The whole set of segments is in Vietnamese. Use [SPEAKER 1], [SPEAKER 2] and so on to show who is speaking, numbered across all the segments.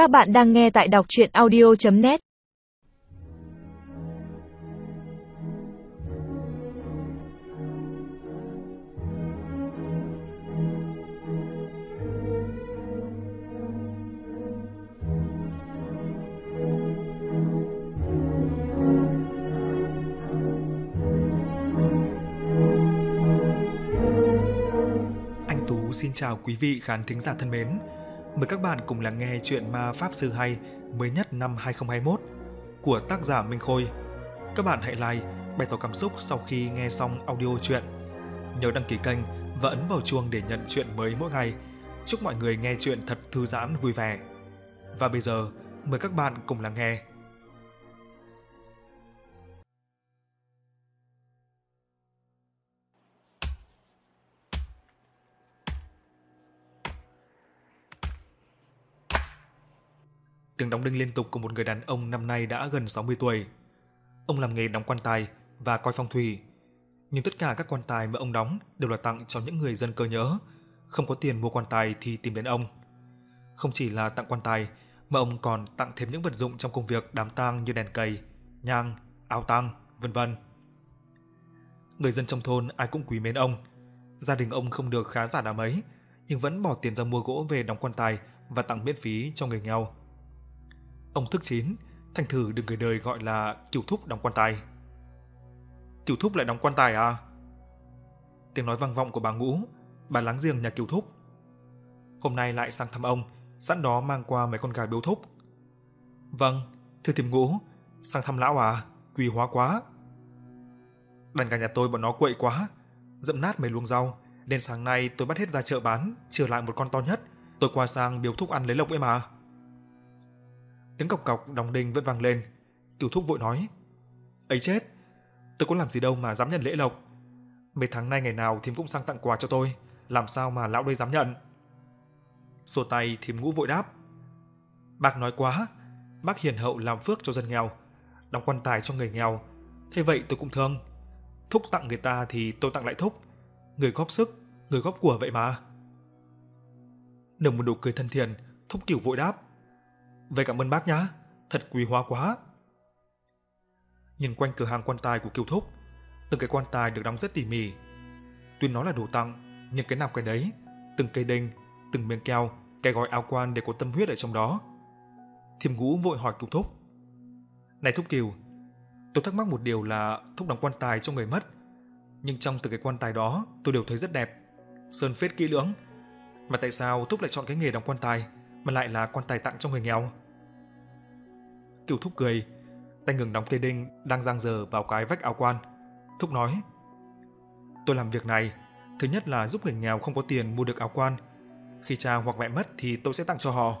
[SPEAKER 1] Các bạn đang nghe tại đọc chuyện audio.net
[SPEAKER 2] Anh Tú xin chào quý vị khán thính giả thân mến. Mời các bạn cùng lắng nghe chuyện ma Pháp Sư hay mới nhất năm 2021 của tác giả Minh Khôi. Các bạn hãy like, bày tỏ cảm xúc sau khi nghe xong audio chuyện. Nhớ đăng ký kênh và ấn vào chuông để nhận chuyện mới mỗi ngày. Chúc mọi người nghe chuyện thật thư giãn vui vẻ. Và bây giờ, mời các bạn cùng lắng nghe. Tiếng đóng đinh liên tục của một người đàn ông năm nay đã gần 60 tuổi. Ông làm nghề đóng quan tài và coi phong thủy. Nhưng tất cả các quan tài mà ông đóng đều là tặng cho những người dân cơ nhỡ, không có tiền mua quan tài thì tìm đến ông. Không chỉ là tặng quan tài, mà ông còn tặng thêm những vật dụng trong công việc đám tang như đèn cầy, nhang, áo tang, vân vân. Người dân trong thôn ai cũng quý mến ông. Gia đình ông không được khá giả đám ấy, nhưng vẫn bỏ tiền ra mua gỗ về đóng quan tài và tặng miễn phí cho người nghèo. Ông thức chín, thành thử được người đời gọi là cửu thúc đóng quan tài. Cửu thúc lại đóng quan tài à? Tiếng nói vang vọng của bà Ngũ, bà láng giềng nhà cửu thúc. Hôm nay lại sang thăm ông, sẵn đó mang qua mấy con gà biếu thúc. Vâng, thưa thím Ngũ, sang thăm lão à, quý hóa quá. Đàn gà nhà tôi bọn nó quậy quá, dẫm nát mấy luống rau, nên sáng nay tôi bắt hết ra chợ bán, trở lại một con to nhất, tôi qua sang biếu thúc ăn lấy lộc ấy mà. Tiếng cọc cọc đóng đinh vẫn vang lên. Tiểu thúc vội nói. ấy chết, tôi có làm gì đâu mà dám nhận lễ lộc. Mấy tháng nay ngày nào thím cũng sang tặng quà cho tôi, làm sao mà lão đây dám nhận. Sổ tay thím ngũ vội đáp. Bác nói quá, bác hiền hậu làm phước cho dân nghèo, đóng quan tài cho người nghèo. Thế vậy tôi cũng thương. Thúc tặng người ta thì tôi tặng lại thúc. Người góp sức, người góp của vậy mà. Nở một nụ cười thân thiện, thúc cửu vội đáp. Vậy cảm ơn bác nhá, thật quý hóa quá. Nhìn quanh cửa hàng quan tài của Kiều Thúc, từng cái quan tài được đóng rất tỉ mỉ. Tuy nó là đồ tặng, nhưng cái nào cái đấy, từng cây đinh, từng miếng keo, cái gói áo quan đều có tâm huyết ở trong đó. Thiêm Ngũ vội hỏi Kiều Thúc. Này Thúc Kiều, tôi thắc mắc một điều là Thúc đóng quan tài cho người mất, nhưng trong từng cái quan tài đó tôi đều thấy rất đẹp, sơn phết kỹ lưỡng. Mà tại sao Thúc lại chọn cái nghề đóng quan tài mà lại là quan tài tặng cho người nghèo? Kiều Thúc cười, tay ngừng đóng cây đinh đang giang dờ vào cái vách áo quan. Thúc nói, tôi làm việc này, thứ nhất là giúp người nghèo không có tiền mua được áo quan. Khi cha hoặc mẹ mất thì tôi sẽ tặng cho họ.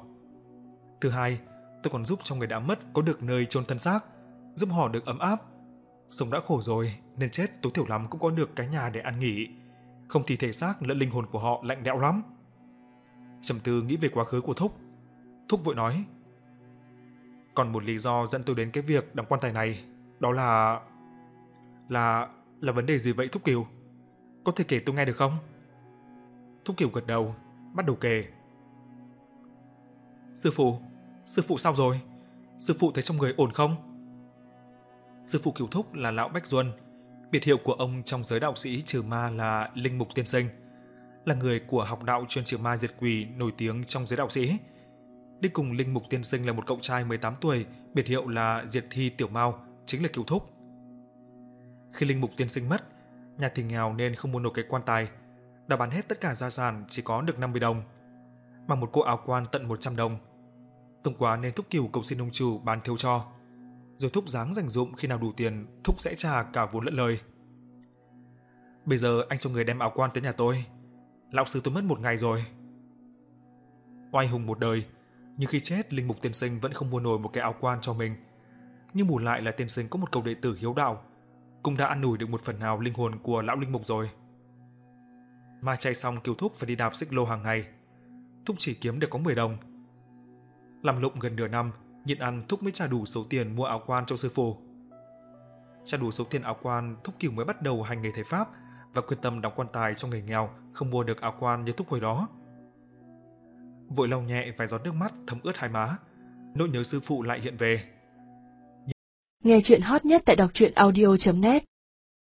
[SPEAKER 2] Thứ hai, tôi còn giúp cho người đã mất có được nơi chôn thân xác, giúp họ được ấm áp. Sống đã khổ rồi, nên chết tối thiểu lắm cũng có được cái nhà để ăn nghỉ. Không thì thể xác lẫn linh hồn của họ lạnh lẽo lắm. Trầm tư nghĩ về quá khứ của Thúc. Thúc vội nói, còn một lý do dẫn tôi đến cái việc đóng quan tài này, đó là... Là... là vấn đề gì vậy Thúc Kiều? Có thể kể tôi nghe được không? Thúc Kiều gật đầu, bắt đầu kể. Sư phụ, sư phụ sao rồi? Sư phụ thấy trong người ổn không? Sư phụ Kiều Thúc là lão Bách Duân, biệt hiệu của ông trong giới đạo sĩ trừ ma là Linh Mục Tiên Sinh, là người của học đạo chuyên trừ ma diệt quỷ nổi tiếng trong giới đạo sĩ Đi cùng Linh Mục Tiên Sinh là một cậu trai 18 tuổi, biệt hiệu là Diệt Thi Tiểu Mao, chính là cửu thúc. Khi Linh Mục Tiên Sinh mất, nhà thì nghèo nên không mua nổi cái quan tài, đã bán hết tất cả gia sản chỉ có được 50 đồng, mà một cô áo quan tận 100 đồng. Tông quá nên Thúc cửu cầu xin ông chủ bán thiếu cho. Rồi Thúc dáng dành dụng khi nào đủ tiền, Thúc sẽ trả cả vốn lẫn lời. Bây giờ anh cho người đem áo quan tới nhà tôi. Lão sư tôi mất một ngày rồi. Oai hùng một đời, nhưng khi chết linh mục tiên sinh vẫn không mua nổi một cái áo quan cho mình. Nhưng bù lại là tiên sinh có một cầu đệ tử hiếu đạo, cũng đã ăn nủi được một phần nào linh hồn của lão linh mục rồi. Mà chạy xong kiều thúc phải đi đạp xích lô hàng ngày. Thúc chỉ kiếm được có 10 đồng. Làm lụng gần nửa năm, nhịn ăn Thúc mới trả đủ số tiền mua áo quan cho sư phụ. Trả đủ số tiền áo quan, Thúc Kiều mới bắt đầu hành nghề thầy Pháp và quyết tâm đóng quan tài cho người nghèo không mua được áo quan như Thúc hồi đó vội lau nhẹ vài giọt nước mắt thấm ướt hai má, nỗi nhớ sư phụ lại hiện về.
[SPEAKER 3] Nghe chuyện hot nhất tại đọc truyện audio.net